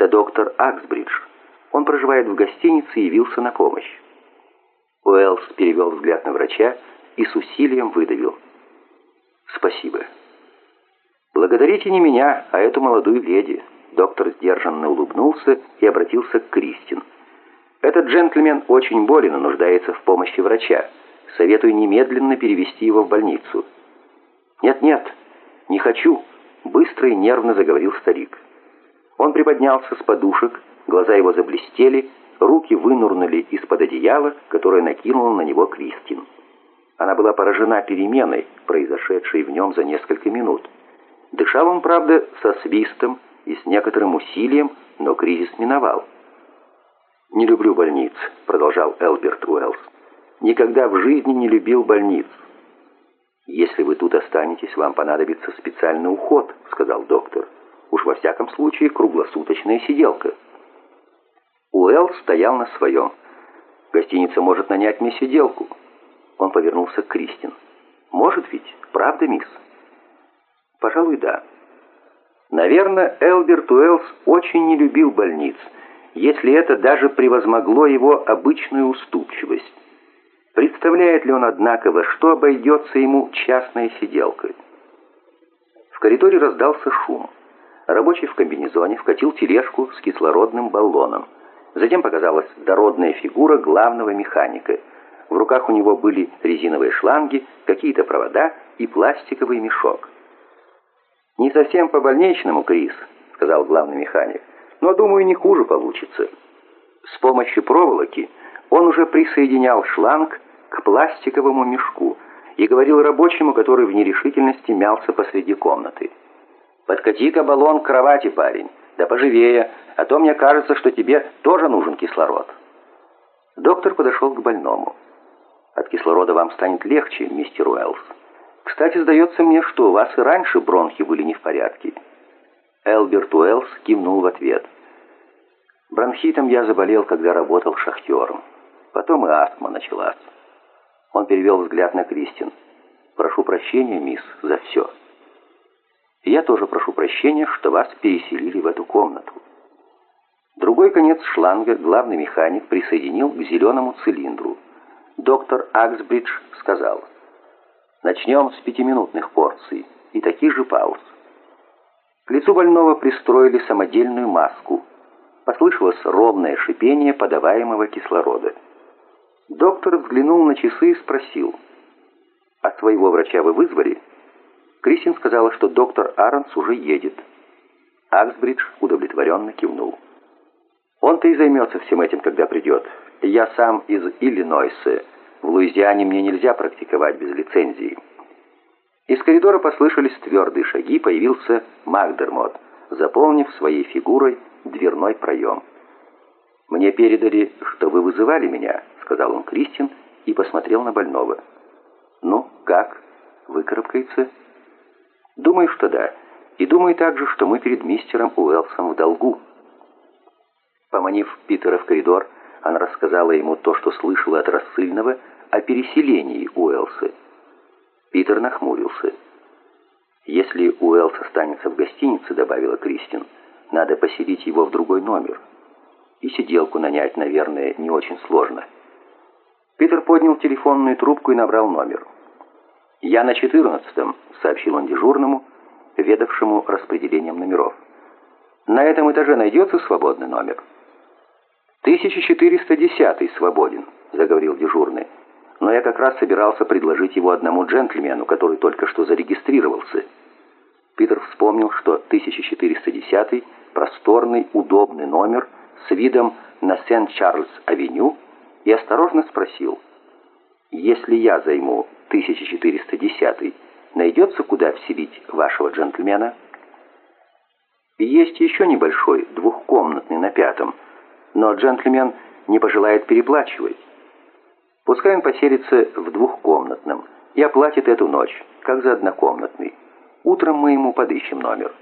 Это доктор Аксбридж. Он проживает в гостинице и явился на помощь. Уэллс перевел взгляд на врача и с усилием выдавил. «Спасибо». «Благодарите не меня, а эту молодую леди». Доктор сдержанно улыбнулся и обратился к Кристин. «Этот джентльмен очень болен и нуждается в помощи врача. Советую немедленно перевести его в больницу». «Нет-нет, не хочу», — быстро и нервно заговорил старик. Он приподнялся с подушек, глаза его заблестели, руки вынурнули из-под одеяла, которое накинула на него Кристин. Она была поражена переменой, произошедшей в нем за несколько минут. Дышал он, правда, со свистом и с некоторым усилием, но кризис миновал. «Не люблю больниц», — продолжал Элберт Уэллс. «Никогда в жизни не любил больниц». «Если вы тут останетесь, вам понадобится специальный уход», — сказал доктор. «Уж во всяком случае круглосуточная сиделка». Уэллс стоял на своем. «Гостиница может нанять мне сиделку». Он повернулся к Кристин. «Может ведь, правда, мисс?» «Пожалуй, да». Наверное, Элберт Уэллс очень не любил больниц, если это даже превозмогло его обычную уступчивость. Представляет ли он, однако, во что обойдется ему частная сиделка? В коридоре раздался шум. Рабочий в комбинезоне вкатил тележку с кислородным баллоном. Затем показалась дородная фигура главного механика. В руках у него были резиновые шланги, какие-то провода и пластиковый мешок. «Не совсем по-больничному, Крис», — сказал главный механик, «но, думаю, не хуже получится». С помощью проволоки он уже присоединял шланг к пластиковому мешку и говорил рабочему, который в нерешительности мялся посреди комнаты. «Подкати-ка баллон к кровати, парень, да поживее, а то мне кажется, что тебе тоже нужен кислород». Доктор подошел к больному. «От кислорода вам станет легче, мистер Уэллс. Кстати, сдается мне, что у вас и раньше бронхи были не в порядке». Элберт Уэллс кивнул в ответ. «Бронхитом я заболел, когда работал шахтером. Потом и астма началась». Он перевел взгляд на Кристин. «Прошу прощения, мисс, за все». «Я тоже прошу прощения, что вас переселили в эту комнату». Другой конец шланга главный механик присоединил к зеленому цилиндру. Доктор Аксбридж сказал, «Начнем с пятиминутных порций и таких же пауз». К лицу больного пристроили самодельную маску. Послышалось ровное шипение подаваемого кислорода. Доктор взглянул на часы и спросил, «А своего врача вы вызвали?» Кристин сказала, что доктор Аронс уже едет. Аксбридж удовлетворенно кивнул. «Он-то и займется всем этим, когда придет. Я сам из Иллинойса. В Луизиане мне нельзя практиковать без лицензии». Из коридора послышались твердые шаги, появился Макдермот, заполнив своей фигурой дверной проем. «Мне передали, что вы вызывали меня», — сказал он Кристин и посмотрел на больного. «Ну, как? Выкарабкается?» «Думаю, что да. И думаю также, что мы перед мистером Уэлсом в долгу». Поманив Питера в коридор, она рассказала ему то, что слышала от рассыльного о переселении Уэлса. Питер нахмурился. «Если Уэлс останется в гостинице», — добавила Кристин, — «надо поселить его в другой номер». И сиделку нанять, наверное, не очень сложно. Питер поднял телефонную трубку и набрал номер. «Я на четырнадцатом», — сообщил он дежурному, ведавшему распределением номеров. «На этом этаже найдется свободный номер?» «1410 свободен», — заговорил дежурный. «Но я как раз собирался предложить его одному джентльмену, который только что зарегистрировался». Питер вспомнил, что 1410 просторный, удобный номер — с видом на Сент-Чарльз-авеню и осторожно спросил, «Если я займу 1410 найдется куда вселить вашего джентльмена?» «Есть еще небольшой, двухкомнатный на пятом, но джентльмен не пожелает переплачивать. Пускай он поселится в двухкомнатном и оплатит эту ночь, как за однокомнатный. Утром мы ему подыщем номер».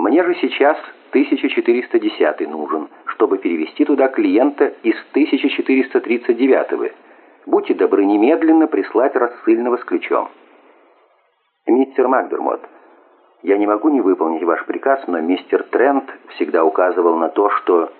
Мне же сейчас 1410 нужен, чтобы перевести туда клиента из 1439. Будьте добры немедленно прислать рассыльного с ключом. Мистер Макдермот, Я не могу не выполнить ваш приказ, но мистер Трент всегда указывал на то, что